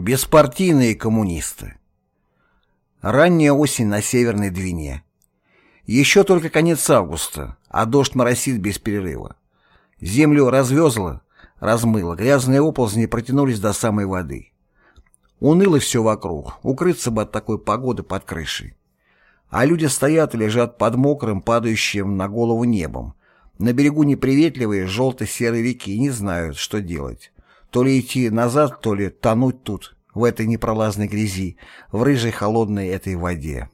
Беспартийные коммунисты. Ранняя осень на Северной Двине. Еще только конец августа, а дождь моросит без перерыва. Землю развезло, размыло, грязные оползни протянулись до самой воды. Уныло все вокруг, укрыться бы от такой погоды под крышей. А люди стоят и лежат под мокрым, падающим на голову небом. На берегу неприветливые желто-серые реки не знают, что делать. То ли идти назад, то ли тонуть тут, в этой непролазной грязи, в рыжей холодной этой воде.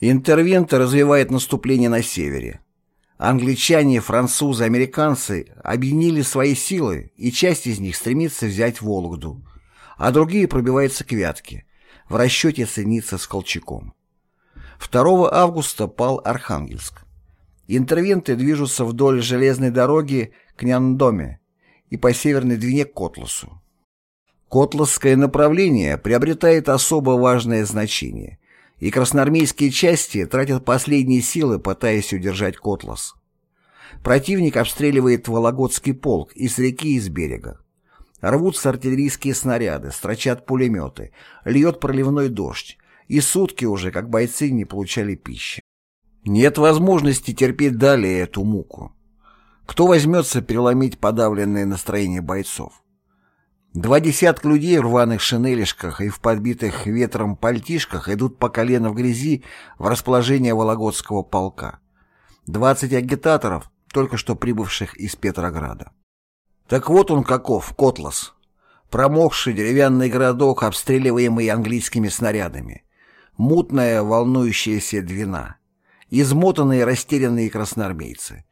Интервенты развивают наступление на севере. Англичане, французы, американцы объединили свои силы, и часть из них стремится взять Вологду, а другие пробиваются к Вятке, в расчете соединиться с Колчаком. 2 августа пал Архангельск. Интервенты движутся вдоль железной дороги к Няндоме, и по Северной Двине к Котласу. Котласское направление приобретает особо важное значение, и красноармейские части тратят последние силы, пытаясь удержать Котлас. Противник обстреливает Вологодский полк из реки и с берега. Рвутся артиллерийские снаряды, строчат пулеметы, льет проливной дождь, и сутки уже, как бойцы, не получали пищи. Нет возможности терпеть далее эту муку. Кто возьмется переломить подавленное настроение бойцов? Два десятка людей в рваных шинелишках и в подбитых ветром пальтишках идут по колено в грязи в расположение Вологодского полка. Двадцать агитаторов, только что прибывших из Петрограда. Так вот он каков, Котлас. Промокший деревянный городок, обстреливаемый английскими снарядами. Мутная, волнующаяся двина. Измотанные, растерянные красноармейцы.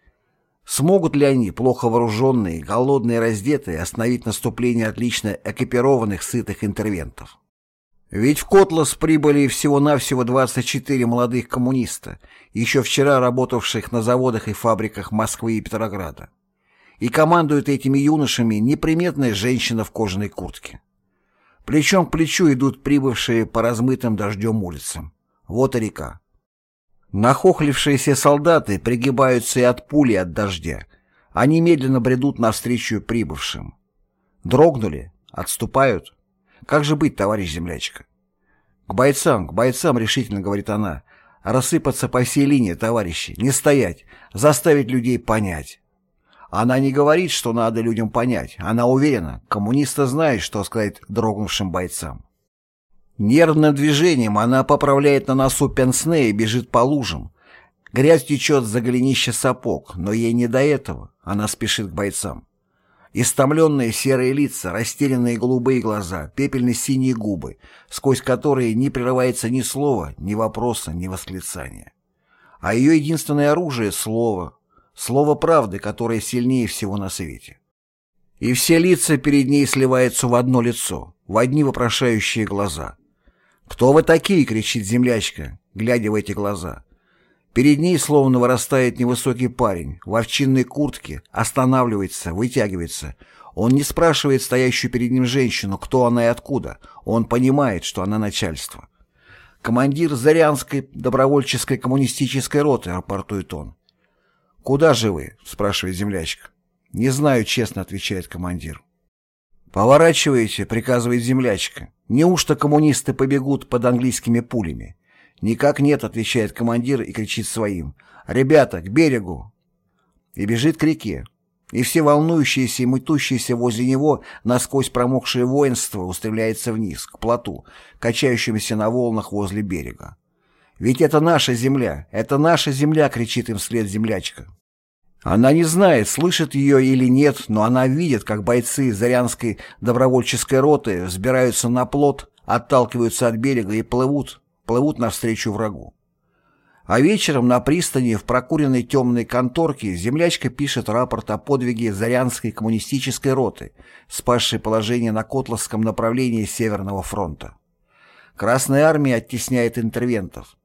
Смогут ли они, плохо вооруженные, голодные и раздетые, остановить наступление отлично экипированных, сытых интервентов? Ведь в Котлас прибыли всего-навсего 24 молодых коммуниста, еще вчера работавших на заводах и фабриках Москвы и Петрограда. И командует этими юношами неприметная женщина в кожаной куртке. Плечом к плечу идут прибывшие по размытым дождем улицам. Вот и река. Нахохлившиеся солдаты пригибаются и от пули, и от дождя. Они медленно бредут навстречу прибывшим. Дрогнули? Отступают? Как же быть, товарищ землячка? К бойцам, к бойцам, решительно говорит она. Рассыпаться по всей линии, товарищи, не стоять, заставить людей понять. Она не говорит, что надо людям понять. Она уверена, коммунисты знают, что сказать дрогнувшим бойцам. Нервным движением она поправляет на носу пенсне и бежит по лужам. Грязь течет за голенища сапог, но ей не до этого. Она спешит к бойцам. Истомленные серые лица, растерянные голубые глаза, пепельно-синие губы, сквозь которые не прерывается ни слова, ни вопроса, ни восклицания. А ее единственное оружие — слово. Слово правды, которое сильнее всего на свете. И все лица перед ней сливаются в одно лицо, в одни вопрошающие глаза. «Кто вы такие?» — кричит землячка, глядя в эти глаза. Перед ней словно вырастает невысокий парень, в овчинной куртке, останавливается, вытягивается. Он не спрашивает стоящую перед ним женщину, кто она и откуда. Он понимает, что она начальство. «Командир Зарянской добровольческой коммунистической роты», — рапортует он. «Куда же вы?» — спрашивает землячка. «Не знаю, честно», — отвечает командир. «Поворачивайте», — приказывает землячка. «Неужто коммунисты побегут под английскими пулями?» «Никак нет», — отвечает командир и кричит своим. «Ребята, к берегу!» И бежит к реке. И все волнующиеся и мутущиеся возле него насквозь промокшее воинство устремляется вниз, к плоту, качающемуся на волнах возле берега. «Ведь это наша земля! Это наша земля!» — кричит им вслед землячка. Она не знает, слышит ее или нет, но она видит, как бойцы Зарянской добровольческой роты взбираются на плот, отталкиваются от берега и плывут, плывут навстречу врагу. А вечером на пристани в прокуренной темной конторке землячка пишет рапорт о подвиге Зарянской коммунистической роты, спасшей положение на Котловском направлении Северного фронта. Красная армия оттесняет интервентов.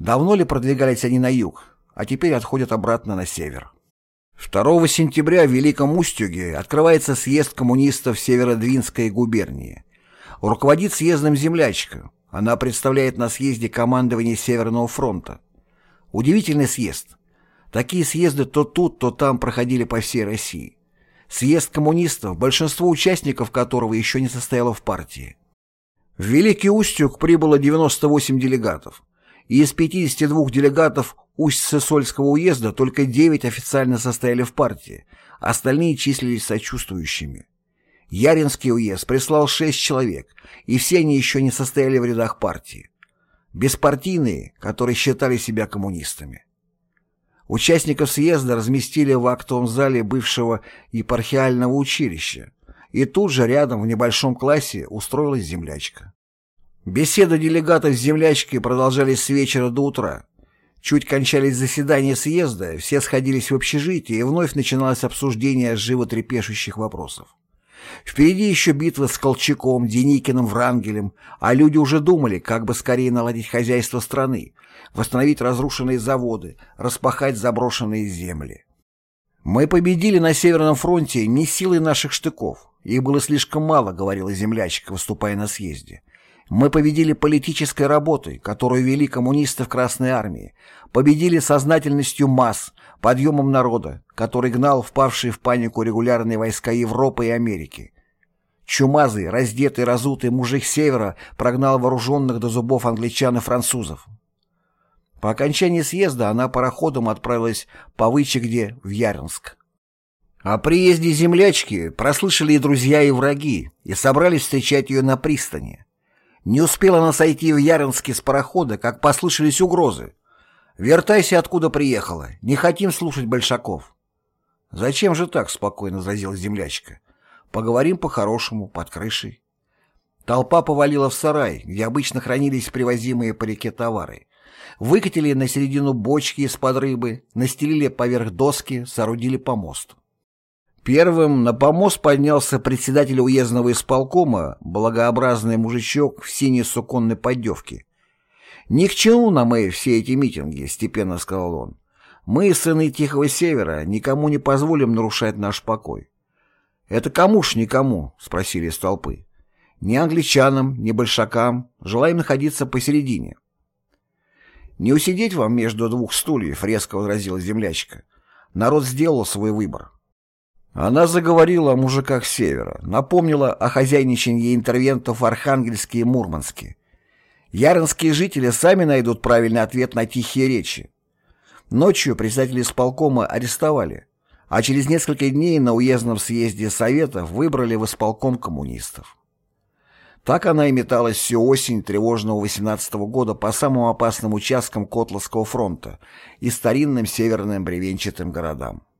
Давно ли продвигались они на юг? А теперь отходят обратно на север. 2 сентября в Великом Устюге открывается съезд коммунистов Северодвинской губернии. Руководит съездом землячка. Она представляет на съезде командование Северного фронта. Удивительный съезд. Такие съезды то тут, то там проходили по всей России. съезд коммунистов, большинство участников которого еще не состояло в партии. В Великий Устюг прибыло 98 делегатов, и из 52 делегатов Усть-Сысольского уезда только 9 официально состояли в партии, остальные числились сочувствующими. Яринский уезд прислал 6 человек, и все они еще не состояли в рядах партии. Беспартийные, которые считали себя коммунистами. Участников съезда разместили в актовом зале бывшего епархиального училища, и тут же рядом в небольшом классе устроилась землячка. Беседы делегатов с землячкой продолжались с вечера до утра. Чуть кончались заседания съезда, все сходились в общежитии, и вновь начиналось обсуждение животрепещущих вопросов. Впереди еще битва с Колчаком, Деникиным, Врангелем, а люди уже думали, как бы скорее наладить хозяйство страны, восстановить разрушенные заводы, распахать заброшенные земли. «Мы победили на Северном фронте не силой наших штыков. Их было слишком мало», — говорила землячка, выступая на съезде. «Мы победили политической работой, которую вели коммунисты в Красной Армии, победили сознательностью масс, подъемом народа, который гнал впавшие в панику регулярные войска Европы и Америки. Чумазый, раздетый, разутый мужик Севера прогнал вооруженных до зубов англичан и французов. По окончании съезда она пароходом отправилась по Вычегде в Яринск. О приезде землячки прослышали и друзья, и враги, и собрались встречать ее на пристани. Не успела она сойти в Яринске с парохода, как послышались угрозы. «Вертайся, откуда приехала. Не хотим слушать большаков». «Зачем же так?» — спокойно возразила землячка. «Поговорим по-хорошему, под крышей». Толпа повалила в сарай, где обычно хранились привозимые по реке товары. Выкатили на середину бочки из-под рыбы, настелили поверх доски, соорудили помост. Первым на помост поднялся председатель уездного исполкома, благообразный мужичок в синей суконной поддевке. «Ни к чему нам и все эти митинги», — степенно сказал он. «Мы, сыны Тихого Севера, никому не позволим нарушать наш покой». «Это кому ж никому?» — спросили из толпы. «Ни англичанам, ни большакам. Желаем находиться посередине». «Не усидеть вам между двух стульев», — резко возразила землячка. «Народ сделал свой выбор». Она заговорила о мужиках Севера, напомнила о хозяйничании интервентов в Архангельске и Мурманске. Яринские жители сами найдут правильный ответ на тихие речи. Ночью председателя исполкома арестовали, а через несколько дней на уездном съезде Советов выбрали в исполком коммунистов. Так она и металась всю осень тревожного 18 -го года по самым опасным участкам Котловского фронта и старинным северным бревенчатым городам.